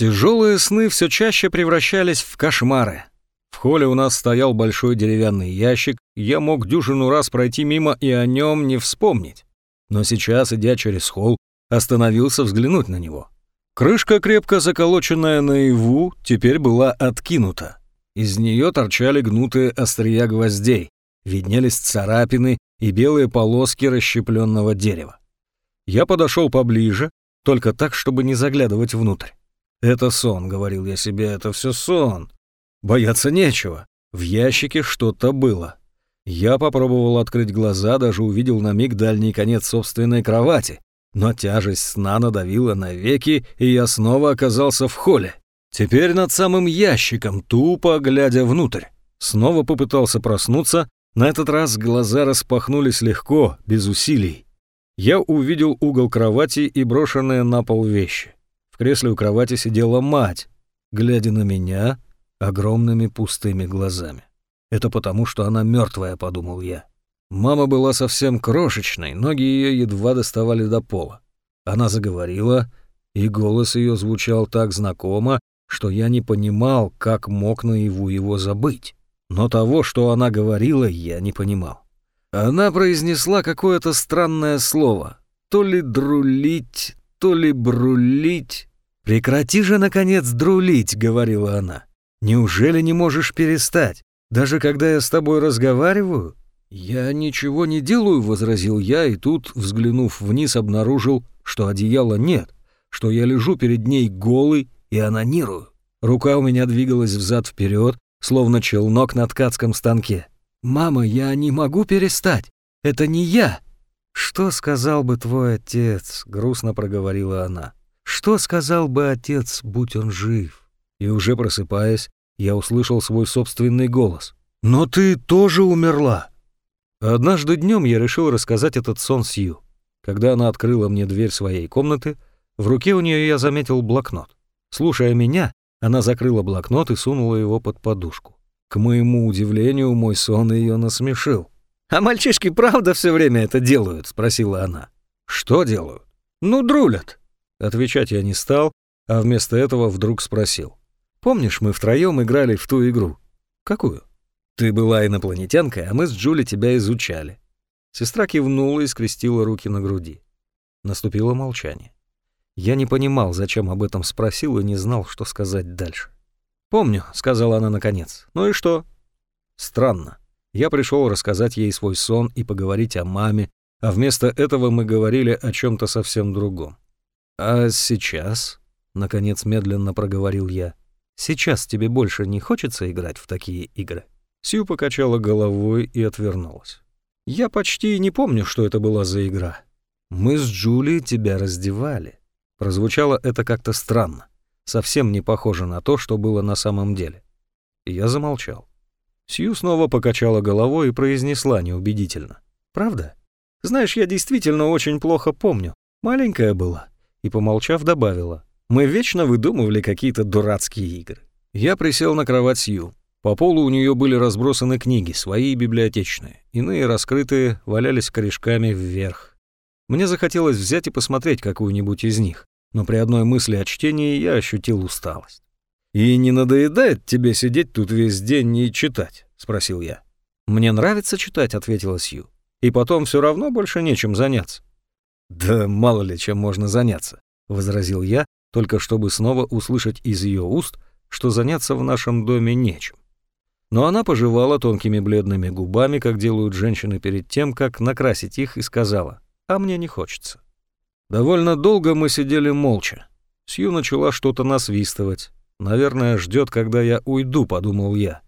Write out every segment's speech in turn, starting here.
Тяжелые сны все чаще превращались в кошмары. В холле у нас стоял большой деревянный ящик, я мог дюжину раз пройти мимо и о нем не вспомнить. Но сейчас, идя через холл, остановился взглянуть на него. Крышка, крепко заколоченная наяву, теперь была откинута. Из нее торчали гнутые острия гвоздей, виднелись царапины и белые полоски расщепленного дерева. Я подошел поближе, только так, чтобы не заглядывать внутрь. «Это сон», — говорил я себе, — «это все сон». Бояться нечего. В ящике что-то было. Я попробовал открыть глаза, даже увидел на миг дальний конец собственной кровати. Но тяжесть сна надавила на веки, и я снова оказался в холле. Теперь над самым ящиком, тупо глядя внутрь. Снова попытался проснуться, на этот раз глаза распахнулись легко, без усилий. Я увидел угол кровати и брошенные на пол вещи. Кресле у кровати сидела мать, глядя на меня огромными пустыми глазами. Это потому, что она мертвая, подумал я. Мама была совсем крошечной, ноги ее едва доставали до пола. Она заговорила, и голос ее звучал так знакомо, что я не понимал, как мог наяву его забыть. Но того, что она говорила, я не понимал. Она произнесла какое-то странное слово. То ли друлить, то ли брулить. «Прекрати же, наконец, друлить», — говорила она. «Неужели не можешь перестать? Даже когда я с тобой разговариваю?» «Я ничего не делаю», — возразил я, и тут, взглянув вниз, обнаружил, что одеяла нет, что я лежу перед ней голый и анонирую. Рука у меня двигалась взад-вперед, словно челнок на ткацком станке. «Мама, я не могу перестать. Это не я». «Что сказал бы твой отец?» — грустно проговорила она. «Что сказал бы отец, будь он жив?» И уже просыпаясь, я услышал свой собственный голос. «Но ты тоже умерла!» Однажды днем я решил рассказать этот сон Сью. Когда она открыла мне дверь своей комнаты, в руке у нее я заметил блокнот. Слушая меня, она закрыла блокнот и сунула его под подушку. К моему удивлению, мой сон ее насмешил. «А мальчишки правда все время это делают?» — спросила она. «Что делают?» «Ну, друлят». Отвечать я не стал, а вместо этого вдруг спросил. «Помнишь, мы втроем играли в ту игру?» «Какую?» «Ты была инопланетянкой, а мы с Джули тебя изучали». Сестра кивнула и скрестила руки на груди. Наступило молчание. Я не понимал, зачем об этом спросил и не знал, что сказать дальше. «Помню», — сказала она наконец. «Ну и что?» «Странно. Я пришел рассказать ей свой сон и поговорить о маме, а вместо этого мы говорили о чем то совсем другом. «А сейчас?» — наконец медленно проговорил я. «Сейчас тебе больше не хочется играть в такие игры?» Сью покачала головой и отвернулась. «Я почти не помню, что это была за игра. Мы с Джули тебя раздевали. Прозвучало это как-то странно, совсем не похоже на то, что было на самом деле. Я замолчал. Сью снова покачала головой и произнесла неубедительно. «Правда? Знаешь, я действительно очень плохо помню. Маленькая была». И, помолчав, добавила. «Мы вечно выдумывали какие-то дурацкие игры». Я присел на кровать Сью. По полу у нее были разбросаны книги, свои и библиотечные. Иные, раскрытые, валялись корешками вверх. Мне захотелось взять и посмотреть какую-нибудь из них но при одной мысли о чтении я ощутил усталость. «И не надоедает тебе сидеть тут весь день и читать?» — спросил я. «Мне нравится читать», — ответила Сью. «И потом все равно больше нечем заняться». «Да мало ли чем можно заняться», — возразил я, только чтобы снова услышать из ее уст, что заняться в нашем доме нечем. Но она пожевала тонкими бледными губами, как делают женщины перед тем, как накрасить их, и сказала, «А мне не хочется». Довольно долго мы сидели молча. Сью начала что-то насвистывать. Наверное, ждет, когда я уйду, подумал я.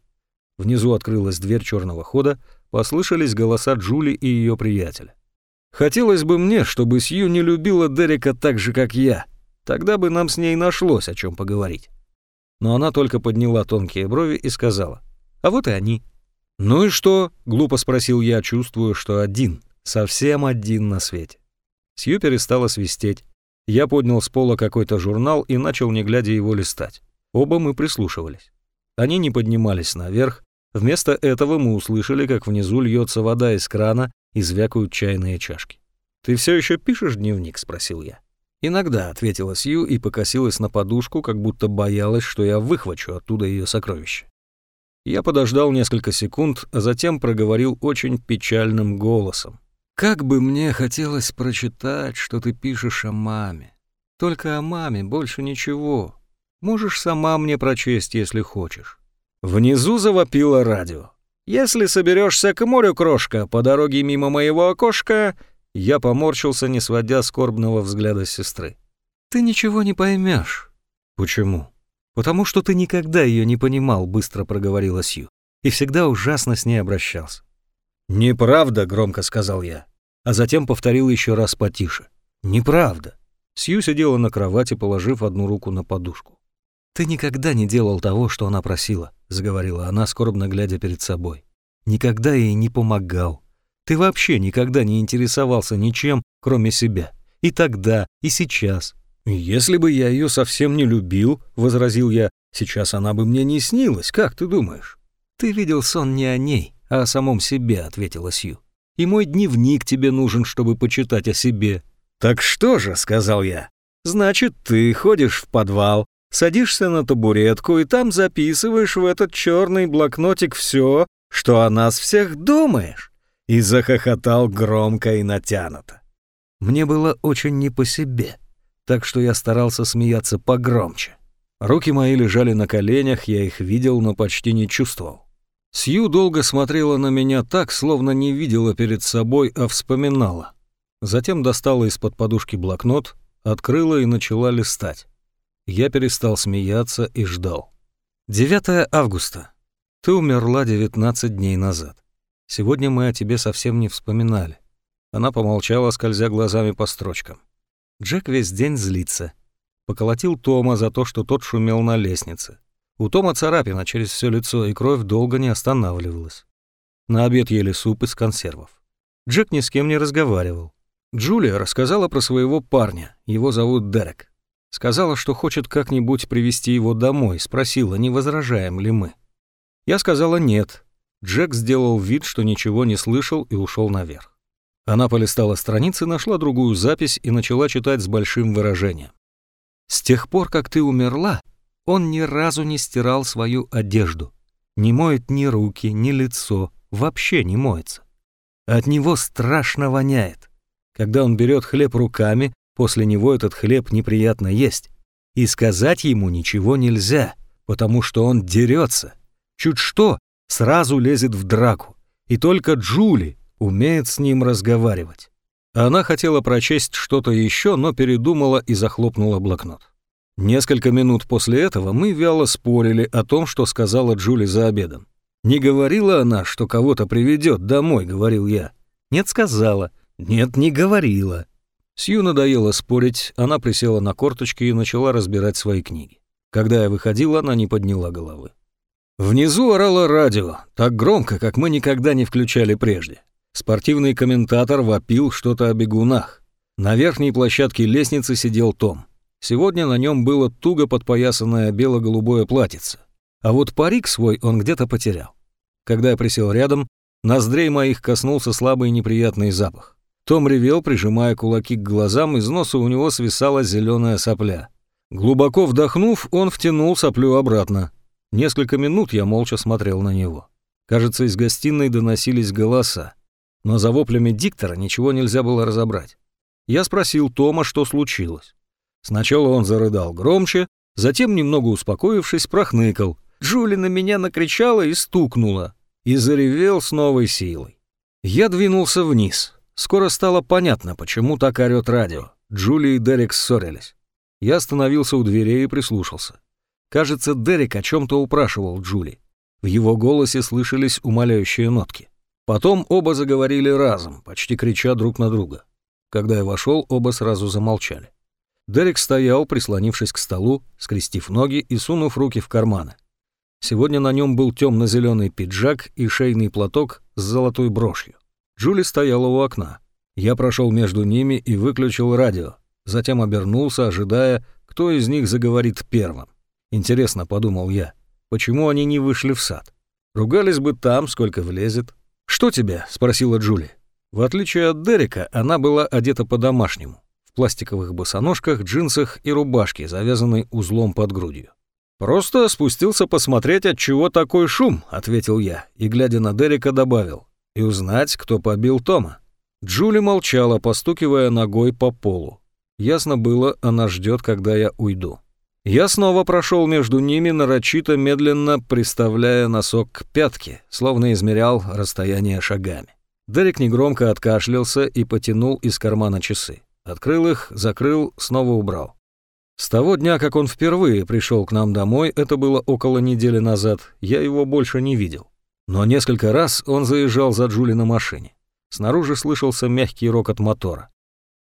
Внизу открылась дверь черного хода, послышались голоса Джули и ее приятеля. Хотелось бы мне, чтобы Сью не любила Дерека так же, как я. Тогда бы нам с ней нашлось о чем поговорить. Но она только подняла тонкие брови и сказала, «А вот и они». «Ну и что?» — глупо спросил я, чувствуя, что один, совсем один на свете. Сью перестала свистеть. Я поднял с пола какой-то журнал и начал, не глядя, его листать. Оба мы прислушивались. Они не поднимались наверх. Вместо этого мы услышали, как внизу льется вода из крана и звякают чайные чашки. «Ты все еще пишешь дневник?» — спросил я. «Иногда», — ответила Сью и покосилась на подушку, как будто боялась, что я выхвачу оттуда ее сокровище. Я подождал несколько секунд, а затем проговорил очень печальным голосом. «Как бы мне хотелось прочитать, что ты пишешь о маме. Только о маме, больше ничего. Можешь сама мне прочесть, если хочешь». Внизу завопило радио. «Если соберешься к морю, крошка, по дороге мимо моего окошка...» Я поморщился, не сводя скорбного взгляда сестры. «Ты ничего не поймешь. «Почему?» «Потому что ты никогда ее не понимал», — быстро проговорила Сью, «и всегда ужасно с ней обращался». «Неправда», — громко сказал я, а затем повторил еще раз потише. «Неправда». Сью сидела на кровати, положив одну руку на подушку. «Ты никогда не делал того, что она просила», — заговорила она, скорбно глядя перед собой. «Никогда ей не помогал. Ты вообще никогда не интересовался ничем, кроме себя. И тогда, и сейчас. «Если бы я ее совсем не любил», — возразил я, — «сейчас она бы мне не снилась, как ты думаешь?» «Ты видел сон не о ней, а о самом себе», — ответила Сью. «И мой дневник тебе нужен, чтобы почитать о себе». «Так что же», — сказал я, — «значит, ты ходишь в подвал, садишься на табуретку и там записываешь в этот черный блокнотик все, что о нас всех думаешь». И захохотал громко и натянуто. Мне было очень не по себе так что я старался смеяться погромче. Руки мои лежали на коленях, я их видел, но почти не чувствовал. Сью долго смотрела на меня так, словно не видела перед собой, а вспоминала. Затем достала из-под подушки блокнот, открыла и начала листать. Я перестал смеяться и ждал. 9 августа. Ты умерла 19 дней назад. Сегодня мы о тебе совсем не вспоминали. Она помолчала, скользя глазами по строчкам. Джек весь день злится. Поколотил Тома за то, что тот шумел на лестнице. У Тома царапина через все лицо, и кровь долго не останавливалась. На обед ели суп из консервов. Джек ни с кем не разговаривал. Джулия рассказала про своего парня, его зовут Дерек. Сказала, что хочет как-нибудь привести его домой, спросила, не возражаем ли мы. Я сказала нет. Джек сделал вид, что ничего не слышал и ушел наверх. Она полистала страницы, нашла другую запись и начала читать с большим выражением. «С тех пор, как ты умерла, он ни разу не стирал свою одежду. Не моет ни руки, ни лицо, вообще не моется. От него страшно воняет. Когда он берет хлеб руками, после него этот хлеб неприятно есть. И сказать ему ничего нельзя, потому что он дерется. Чуть что, сразу лезет в драку. И только Джули, умеет с ним разговаривать. Она хотела прочесть что-то еще, но передумала и захлопнула блокнот. Несколько минут после этого мы вяло спорили о том, что сказала Джули за обедом. «Не говорила она, что кого-то приведет домой», — говорил я. «Нет, сказала». «Нет, не говорила». Сью надоело спорить, она присела на корточки и начала разбирать свои книги. Когда я выходил, она не подняла головы. Внизу орало радио, так громко, как мы никогда не включали прежде. Спортивный комментатор вопил что-то о бегунах. На верхней площадке лестницы сидел Том. Сегодня на нем было туго подпоясанное бело-голубое платьице. А вот парик свой он где-то потерял. Когда я присел рядом, ноздрей моих коснулся слабый неприятный запах. Том ревел, прижимая кулаки к глазам, из носа у него свисала зеленая сопля. Глубоко вдохнув, он втянул соплю обратно. Несколько минут я молча смотрел на него. Кажется, из гостиной доносились голоса но за воплями диктора ничего нельзя было разобрать. Я спросил Тома, что случилось. Сначала он зарыдал громче, затем, немного успокоившись, прохныкал. Джули на меня накричала и стукнула, и заревел с новой силой. Я двинулся вниз. Скоро стало понятно, почему так орёт радио. Джули и Дерек ссорились. Я остановился у дверей и прислушался. Кажется, Дерек о чем то упрашивал Джули. В его голосе слышались умоляющие нотки. Потом оба заговорили разом, почти крича друг на друга. Когда я вошел, оба сразу замолчали. Дерек стоял, прислонившись к столу, скрестив ноги и сунув руки в карманы. Сегодня на нем был темно-зеленый пиджак и шейный платок с золотой брошью. Джули стояла у окна. Я прошел между ними и выключил радио. Затем обернулся, ожидая, кто из них заговорит первым. Интересно, подумал я, почему они не вышли в сад? Ругались бы там, сколько влезет, «Что тебе?» — спросила Джули. В отличие от Дерека, она была одета по-домашнему. В пластиковых босоножках, джинсах и рубашке, завязанной узлом под грудью. «Просто спустился посмотреть, от чего такой шум», — ответил я, и, глядя на Дерека, добавил, «и узнать, кто побил Тома». Джули молчала, постукивая ногой по полу. Ясно было, она ждет, когда я уйду. Я снова прошел между ними, нарочито медленно приставляя носок к пятке, словно измерял расстояние шагами. Дерек негромко откашлялся и потянул из кармана часы. Открыл их, закрыл, снова убрал. С того дня, как он впервые пришел к нам домой, это было около недели назад, я его больше не видел. Но несколько раз он заезжал за Джули на машине. Снаружи слышался мягкий рокот мотора.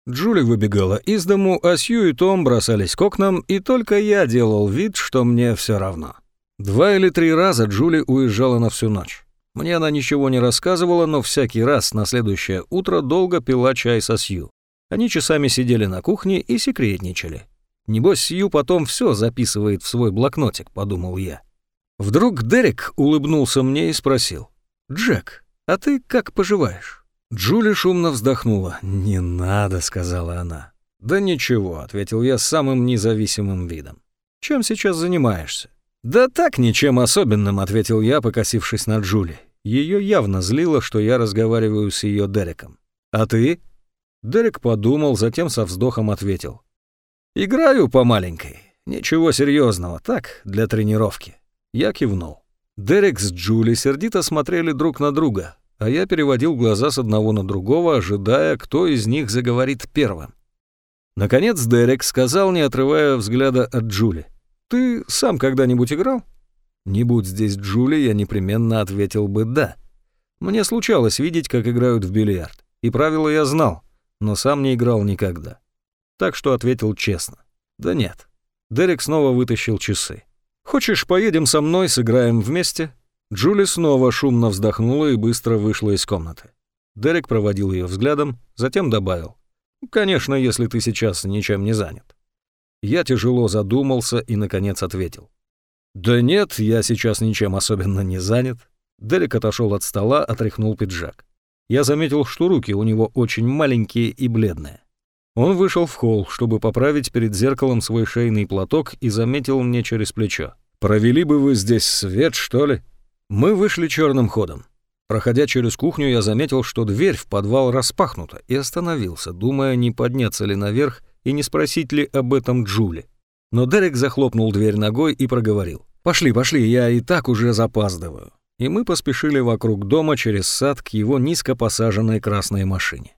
Джули выбегала из дому, а Сью и Том бросались к окнам, и только я делал вид, что мне все равно. Два или три раза Джули уезжала на всю ночь. Мне она ничего не рассказывала, но всякий раз на следующее утро долго пила чай со Сью. Они часами сидели на кухне и секретничали. Небось, Сью потом все записывает в свой блокнотик, подумал я. Вдруг Дерек улыбнулся мне и спросил. «Джек, а ты как поживаешь?» Джули шумно вздохнула. «Не надо», — сказала она. «Да ничего», — ответил я самым независимым видом. «Чем сейчас занимаешься?» «Да так, ничем особенным», — ответил я, покосившись на Джули. Ее явно злило, что я разговариваю с ее Дереком. «А ты?» Дерек подумал, затем со вздохом ответил. «Играю по маленькой. Ничего серьезного, так, для тренировки». Я кивнул. Дерек с Джули сердито смотрели друг на друга, а я переводил глаза с одного на другого, ожидая, кто из них заговорит первым. Наконец Дерек сказал, не отрывая взгляда от Джули. Ты сам когда-нибудь играл? Не будь здесь Джули, я непременно ответил бы «да». Мне случалось видеть, как играют в бильярд, и правила я знал, но сам не играл никогда. Так что ответил честно. Да нет. Дерек снова вытащил часы. «Хочешь, поедем со мной, сыграем вместе?» Джули снова шумно вздохнула и быстро вышла из комнаты. Дерек проводил ее взглядом, затем добавил. «Конечно, если ты сейчас ничем не занят». Я тяжело задумался и, наконец, ответил. «Да нет, я сейчас ничем особенно не занят». Дерек отошел от стола, отряхнул пиджак. Я заметил, что руки у него очень маленькие и бледные. Он вышел в холл, чтобы поправить перед зеркалом свой шейный платок и заметил мне через плечо. «Провели бы вы здесь свет, что ли?» Мы вышли черным ходом. Проходя через кухню, я заметил, что дверь в подвал распахнута, и остановился, думая, не подняться ли наверх и не спросить ли об этом Джули. Но Дерек захлопнул дверь ногой и проговорил. «Пошли, пошли, я и так уже запаздываю». И мы поспешили вокруг дома через сад к его низко посаженной красной машине.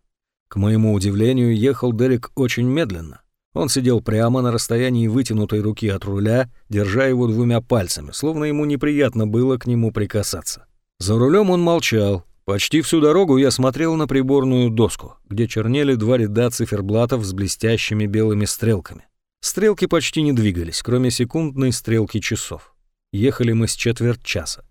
К моему удивлению, ехал Дерек очень медленно. Он сидел прямо на расстоянии вытянутой руки от руля, держа его двумя пальцами, словно ему неприятно было к нему прикасаться. За рулем он молчал, Почти всю дорогу я смотрел на приборную доску, где чернели два ряда циферблатов с блестящими белыми стрелками. Стрелки почти не двигались, кроме секундной стрелки часов. Ехали мы с четверть часа.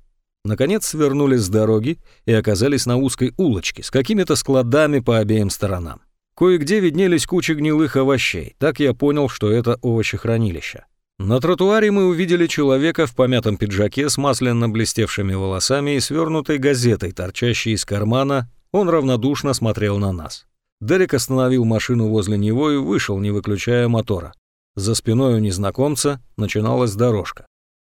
Наконец свернули с дороги и оказались на узкой улочке с какими-то складами по обеим сторонам. Кое-где виднелись кучи гнилых овощей, так я понял, что это овощехранилище. На тротуаре мы увидели человека в помятом пиджаке с масляно блестевшими волосами и свернутой газетой, торчащей из кармана. Он равнодушно смотрел на нас. Дерек остановил машину возле него и вышел, не выключая мотора. За спиной у незнакомца начиналась дорожка.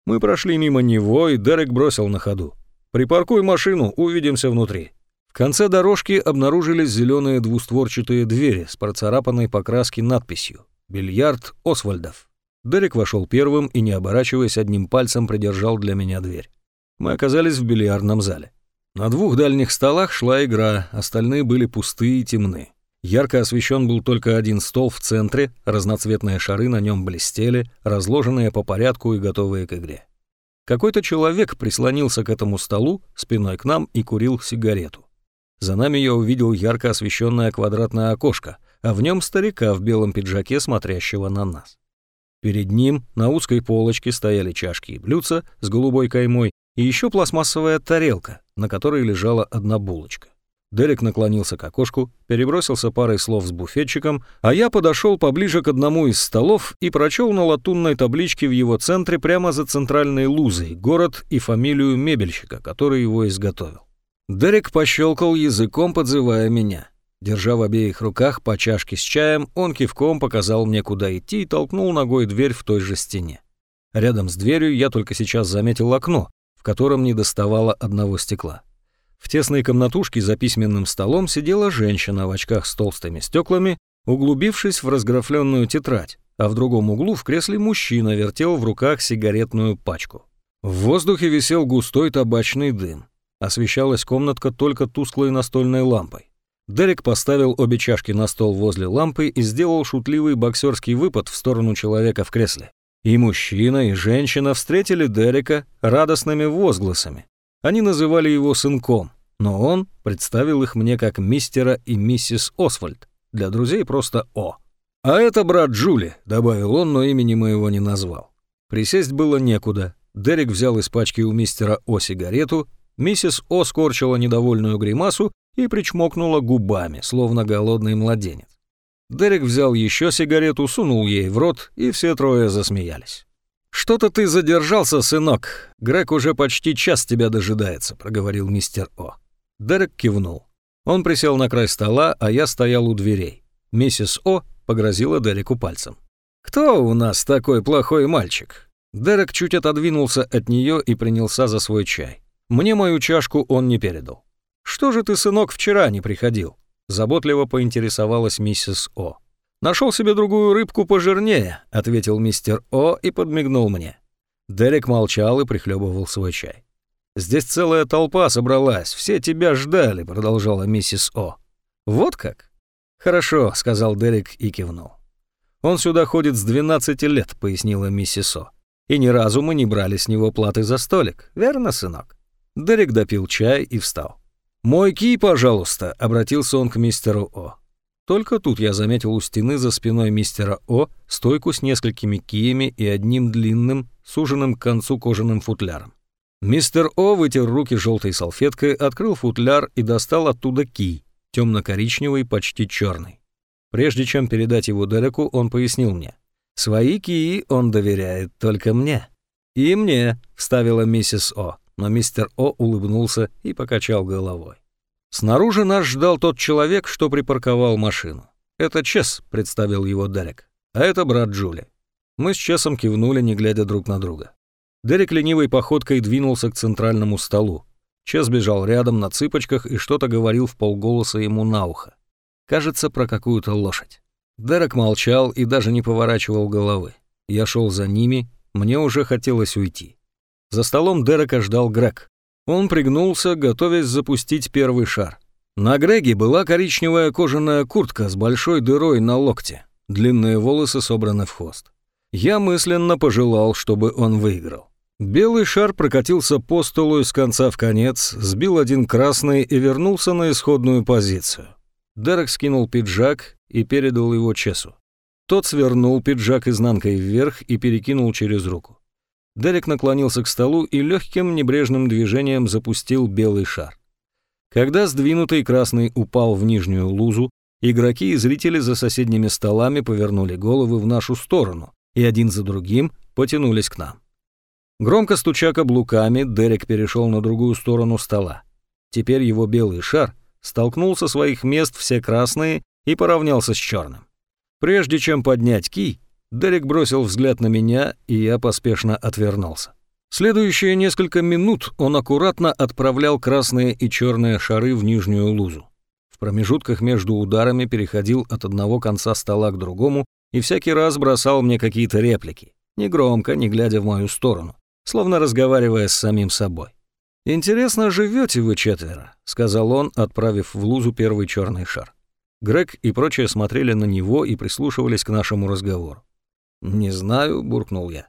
Мы прошли мимо него, и Дерек бросил на ходу. «Припаркуй машину, увидимся внутри». В конце дорожки обнаружились зеленые двустворчатые двери с процарапанной покраски надписью «Бильярд Освальдов». Дерек вошел первым и, не оборачиваясь, одним пальцем придержал для меня дверь. Мы оказались в бильярдном зале. На двух дальних столах шла игра, остальные были пустые и темны. Ярко освещен был только один стол в центре, разноцветные шары на нем блестели, разложенные по порядку и готовые к игре. Какой-то человек прислонился к этому столу спиной к нам и курил сигарету. За нами я увидел ярко освещенное квадратное окошко, а в нем старика в белом пиджаке, смотрящего на нас. Перед ним на узкой полочке стояли чашки и блюдца с голубой каймой и еще пластмассовая тарелка, на которой лежала одна булочка. Дерек наклонился к окошку, перебросился парой слов с буфетчиком, а я подошел поближе к одному из столов и прочел на латунной табличке в его центре прямо за центральной лузой город и фамилию мебельщика, который его изготовил. Дерек пощелкал языком, подзывая меня. Держа в обеих руках по чашке с чаем, он кивком показал мне, куда идти и толкнул ногой дверь в той же стене. Рядом с дверью я только сейчас заметил окно, в котором не доставало одного стекла. В тесной комнатушке за письменным столом сидела женщина в очках с толстыми стеклами, углубившись в разграфленную тетрадь, а в другом углу в кресле мужчина вертел в руках сигаретную пачку. В воздухе висел густой табачный дым. Освещалась комнатка только тусклой настольной лампой. Дерек поставил обе чашки на стол возле лампы и сделал шутливый боксерский выпад в сторону человека в кресле. И мужчина, и женщина встретили Дерека радостными возгласами. Они называли его сынком, но он представил их мне как мистера и миссис Освальд, для друзей просто О. «А это брат Джули», — добавил он, но имени моего не назвал. Присесть было некуда. Дерек взял из пачки у мистера О сигарету, миссис О скорчила недовольную гримасу и причмокнула губами, словно голодный младенец. Дерек взял еще сигарету, сунул ей в рот, и все трое засмеялись. «Что-то ты задержался, сынок. Грег уже почти час тебя дожидается», — проговорил мистер О. Дерек кивнул. Он присел на край стола, а я стоял у дверей. Миссис О погрозила Дереку пальцем. «Кто у нас такой плохой мальчик?» Дерек чуть отодвинулся от нее и принялся за свой чай. Мне мою чашку он не передал. «Что же ты, сынок, вчера не приходил?» Заботливо поинтересовалась миссис О. «Нашел себе другую рыбку пожирнее», — ответил мистер О и подмигнул мне. Дерек молчал и прихлебывал свой чай. «Здесь целая толпа собралась, все тебя ждали», — продолжала миссис О. «Вот как?» «Хорошо», — сказал Дерек и кивнул. «Он сюда ходит с 12 лет», — пояснила миссис О. «И ни разу мы не брали с него платы за столик, верно, сынок?» Дерек допил чай и встал. «Мой кий, пожалуйста», — обратился он к мистеру О. Только тут я заметил у стены за спиной мистера О стойку с несколькими киями и одним длинным, суженным к концу кожаным футляром. Мистер О вытер руки желтой салфеткой, открыл футляр и достал оттуда кий, темно-коричневый, почти черный. Прежде чем передать его Дереку, он пояснил мне. «Свои кии он доверяет только мне». «И мне», — вставила миссис О но мистер О улыбнулся и покачал головой. Снаружи нас ждал тот человек, что припарковал машину. «Это Чес», — представил его Дерек. «А это брат Джули». Мы с Чесом кивнули, не глядя друг на друга. Дерек ленивой походкой двинулся к центральному столу. Чес бежал рядом на цыпочках и что-то говорил в полголоса ему на ухо. Кажется, про какую-то лошадь. Дерек молчал и даже не поворачивал головы. Я шел за ними, мне уже хотелось уйти. За столом Дерека ждал Грег. Он пригнулся, готовясь запустить первый шар. На Греге была коричневая кожаная куртка с большой дырой на локте. Длинные волосы собраны в хвост. Я мысленно пожелал, чтобы он выиграл. Белый шар прокатился по столу из конца в конец, сбил один красный и вернулся на исходную позицию. Дерек скинул пиджак и передал его Чесу. Тот свернул пиджак изнанкой вверх и перекинул через руку. Дерек наклонился к столу и легким небрежным движением запустил белый шар. Когда сдвинутый красный упал в нижнюю лузу, игроки и зрители за соседними столами повернули головы в нашу сторону и один за другим потянулись к нам. Громко стуча каблуками, Дерек перешел на другую сторону стола. Теперь его белый шар столкнул со своих мест все красные и поравнялся с черным. Прежде чем поднять кий, Дерек бросил взгляд на меня, и я поспешно отвернулся. Следующие несколько минут он аккуратно отправлял красные и черные шары в нижнюю лузу. В промежутках между ударами переходил от одного конца стола к другому и всякий раз бросал мне какие-то реплики, негромко, не глядя в мою сторону, словно разговаривая с самим собой. «Интересно, живете вы четверо», — сказал он, отправив в лузу первый черный шар. Грег и прочие смотрели на него и прислушивались к нашему разговору. «Не знаю», — буркнул я.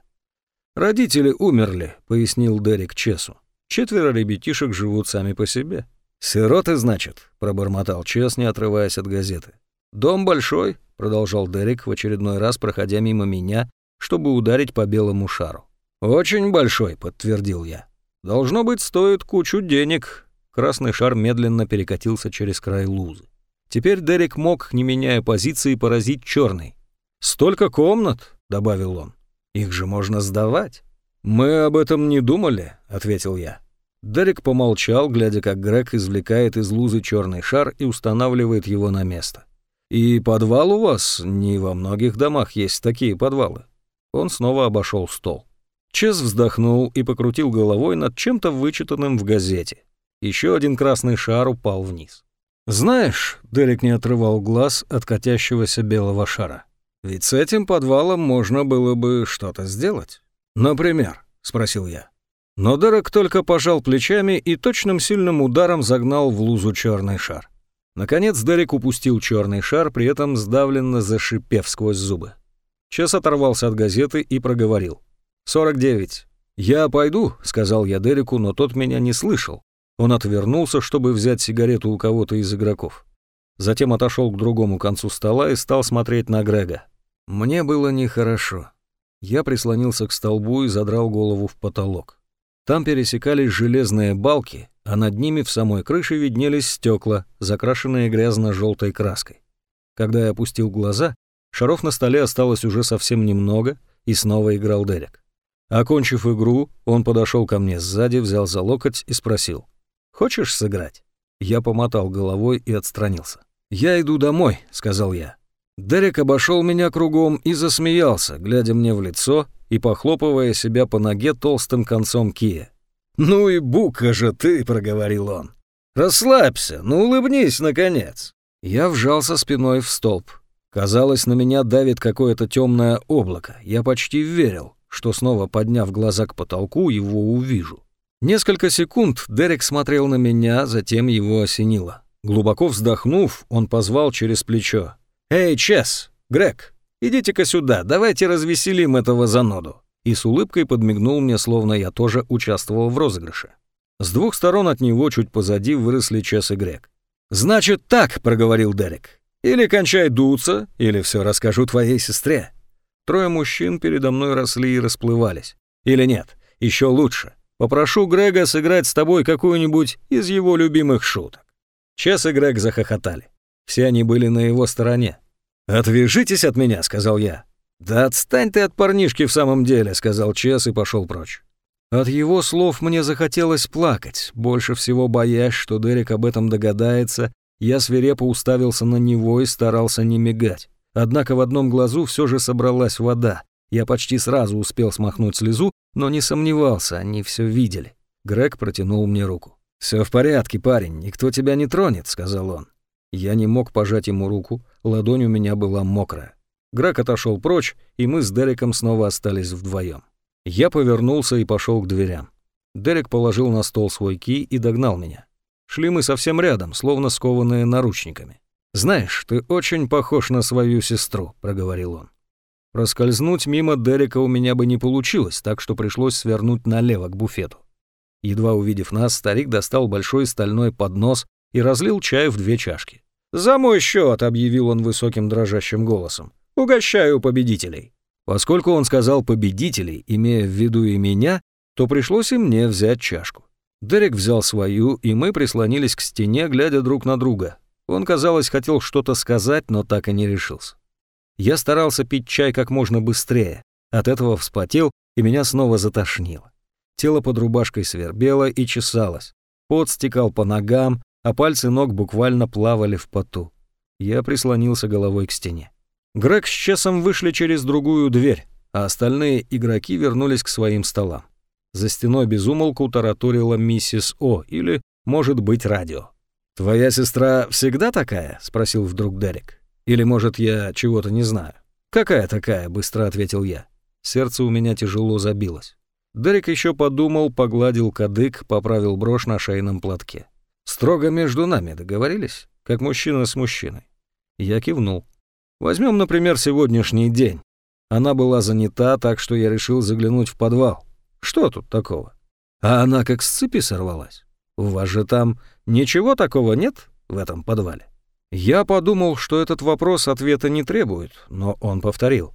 «Родители умерли», — пояснил Дерек Чесу. «Четверо ребятишек живут сами по себе». «Сироты, значит», — пробормотал Чес, не отрываясь от газеты. «Дом большой», — продолжал Дерек в очередной раз, проходя мимо меня, чтобы ударить по белому шару. «Очень большой», — подтвердил я. «Должно быть, стоит кучу денег». Красный шар медленно перекатился через край лузы. Теперь Дерек мог, не меняя позиции, поразить черный. «Столько комнат!» Добавил он. «Их же можно сдавать». «Мы об этом не думали», — ответил я. Дерек помолчал, глядя, как Грег извлекает из лузы черный шар и устанавливает его на место. «И подвал у вас? Не во многих домах есть такие подвалы». Он снова обошел стол. Чес вздохнул и покрутил головой над чем-то вычитанным в газете. Еще один красный шар упал вниз. «Знаешь», — Дерек не отрывал глаз от катящегося белого шара, «ведь с этим подвалом можно было бы что-то сделать». «Например?» — спросил я. Но Дерек только пожал плечами и точным сильным ударом загнал в лузу черный шар. Наконец Дерек упустил черный шар, при этом сдавленно зашипев сквозь зубы. Чес оторвался от газеты и проговорил. «49». «Я пойду», — сказал я Дереку, но тот меня не слышал. Он отвернулся, чтобы взять сигарету у кого-то из игроков. Затем отошел к другому концу стола и стал смотреть на Грега. Мне было нехорошо. Я прислонился к столбу и задрал голову в потолок. Там пересекались железные балки, а над ними в самой крыше виднелись стекла, закрашенные грязно-желтой краской. Когда я опустил глаза, шаров на столе осталось уже совсем немного, и снова играл Дерек. Окончив игру, он подошел ко мне сзади, взял за локоть и спросил. «Хочешь сыграть?» Я помотал головой и отстранился. «Я иду домой», — сказал я. Дерек обошел меня кругом и засмеялся, глядя мне в лицо и похлопывая себя по ноге толстым концом кия. «Ну и бука же ты», — проговорил он. «Расслабься, ну улыбнись, наконец». Я вжался спиной в столб. Казалось, на меня давит какое-то темное облако. Я почти верил, что снова подняв глаза к потолку, его увижу. Несколько секунд Дерек смотрел на меня, затем его осенило. Глубоко вздохнув, он позвал через плечо. «Эй, Чес, Грег, идите-ка сюда, давайте развеселим этого заноду». И с улыбкой подмигнул мне, словно я тоже участвовал в розыгрыше. С двух сторон от него, чуть позади, выросли Чес и Грег. «Значит так», — проговорил Дерек. «Или кончай дуться, или все расскажу твоей сестре». Трое мужчин передо мной росли и расплывались. Или нет, еще лучше. Попрошу Грега сыграть с тобой какую-нибудь из его любимых шуток. Чес и Грег захохотали. Все они были на его стороне. «Отвяжитесь от меня», — сказал я. «Да отстань ты от парнишки в самом деле», — сказал Чес и пошел прочь. От его слов мне захотелось плакать, больше всего боясь, что Дерек об этом догадается, я свирепо уставился на него и старался не мигать. Однако в одном глазу все же собралась вода. Я почти сразу успел смахнуть слезу, но не сомневался, они все видели. Грег протянул мне руку. «Все в порядке, парень, никто тебя не тронет», — сказал он. Я не мог пожать ему руку, ладонь у меня была мокрая. Грак отошел прочь, и мы с Дереком снова остались вдвоем. Я повернулся и пошел к дверям. Дерек положил на стол свой ки и догнал меня. Шли мы совсем рядом, словно скованные наручниками. «Знаешь, ты очень похож на свою сестру», — проговорил он. Проскользнуть мимо Дерека у меня бы не получилось, так что пришлось свернуть налево к буфету. Едва увидев нас, старик достал большой стальной поднос и разлил чай в две чашки. «За мой счет», — объявил он высоким дрожащим голосом. «Угощаю победителей». Поскольку он сказал «победителей», имея в виду и меня, то пришлось и мне взять чашку. Дерек взял свою, и мы прислонились к стене, глядя друг на друга. Он, казалось, хотел что-то сказать, но так и не решился. Я старался пить чай как можно быстрее. От этого вспотел, и меня снова затошнило. Тело под рубашкой свербело и чесалось. Пот стекал по ногам, а пальцы ног буквально плавали в поту. Я прислонился головой к стене. Грег с Чесом вышли через другую дверь, а остальные игроки вернулись к своим столам. За стеной безумолку тараторила миссис О или, может быть, радио. «Твоя сестра всегда такая?» — спросил вдруг Дерек. «Или, может, я чего-то не знаю?» «Какая такая?» — быстро ответил я. Сердце у меня тяжело забилось. Дерек еще подумал, погладил кадык, поправил брошь на шейном платке. Строго между нами договорились, как мужчина с мужчиной. Я кивнул. Возьмем, например, сегодняшний день. Она была занята, так что я решил заглянуть в подвал. Что тут такого? А она как с цепи сорвалась. У вас же там ничего такого нет в этом подвале? Я подумал, что этот вопрос ответа не требует, но он повторил.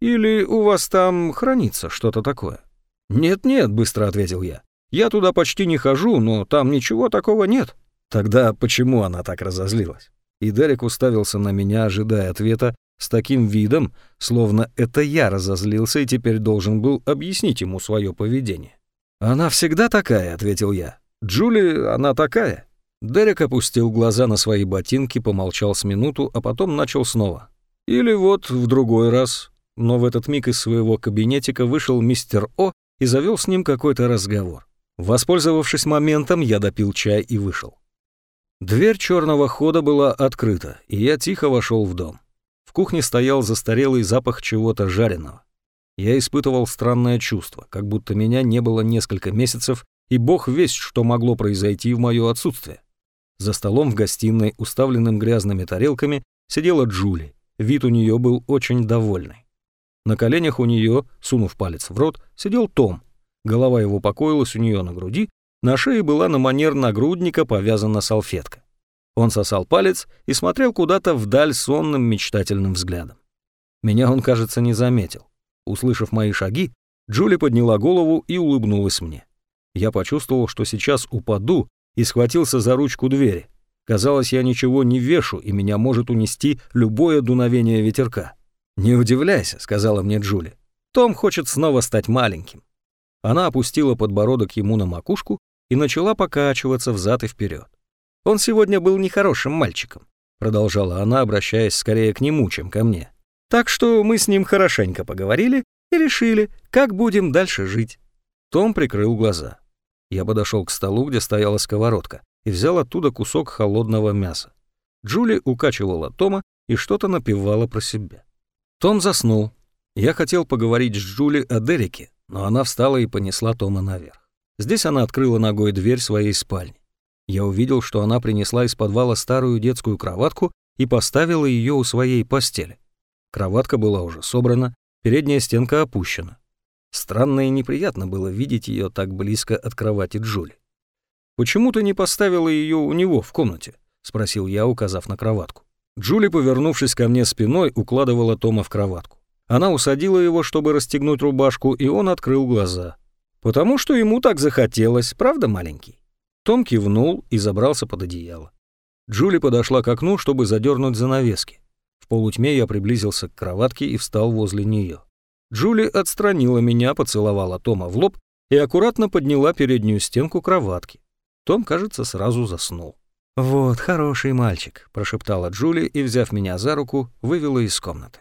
Или у вас там хранится что-то такое? Нет-нет, быстро ответил я. Я туда почти не хожу, но там ничего такого нет. Тогда почему она так разозлилась? И Дерек уставился на меня, ожидая ответа, с таким видом, словно это я разозлился и теперь должен был объяснить ему свое поведение. «Она всегда такая», — ответил я. Джули, она такая. Дерек опустил глаза на свои ботинки, помолчал с минуту, а потом начал снова. Или вот в другой раз. Но в этот миг из своего кабинетика вышел мистер О и завел с ним какой-то разговор. Воспользовавшись моментом, я допил чай и вышел. Дверь черного хода была открыта, и я тихо вошел в дом. В кухне стоял застарелый запах чего-то жареного. Я испытывал странное чувство, как будто меня не было несколько месяцев, и бог весть, что могло произойти в мое отсутствие. За столом в гостиной, уставленным грязными тарелками, сидела Джули. Вид у нее был очень довольный. На коленях у нее, сунув палец в рот, сидел Том. Голова его покоилась у нее на груди, на шее была на манер нагрудника повязана салфетка. Он сосал палец и смотрел куда-то вдаль сонным мечтательным взглядом. Меня он, кажется, не заметил. Услышав мои шаги, Джули подняла голову и улыбнулась мне. Я почувствовал, что сейчас упаду, и схватился за ручку двери. Казалось, я ничего не вешу, и меня может унести любое дуновение ветерка. «Не удивляйся», — сказала мне Джули. «Том хочет снова стать маленьким». Она опустила подбородок ему на макушку и начала покачиваться взад и вперед. «Он сегодня был нехорошим мальчиком», — продолжала она, обращаясь скорее к нему, чем ко мне. «Так что мы с ним хорошенько поговорили и решили, как будем дальше жить». Том прикрыл глаза. Я подошел к столу, где стояла сковородка, и взял оттуда кусок холодного мяса. Джули укачивала Тома и что-то напевала про себя. Том заснул. Я хотел поговорить с Джули о Дереке, но она встала и понесла Тома наверх. Здесь она открыла ногой дверь своей спальни. Я увидел, что она принесла из подвала старую детскую кроватку и поставила ее у своей постели. Кроватка была уже собрана, передняя стенка опущена. Странно и неприятно было видеть ее так близко от кровати Джули. «Почему ты не поставила ее у него в комнате?» — спросил я, указав на кроватку. Джули, повернувшись ко мне спиной, укладывала Тома в кроватку. Она усадила его, чтобы расстегнуть рубашку, и он открыл глаза. «Потому что ему так захотелось, правда, маленький?» Том кивнул и забрался под одеяло. Джули подошла к окну, чтобы задернуть занавески. В полутьме я приблизился к кроватке и встал возле нее. Джули отстранила меня, поцеловала Тома в лоб и аккуратно подняла переднюю стенку кроватки. Том, кажется, сразу заснул. «Вот, хороший мальчик», — прошептала Джули и, взяв меня за руку, вывела из комнаты.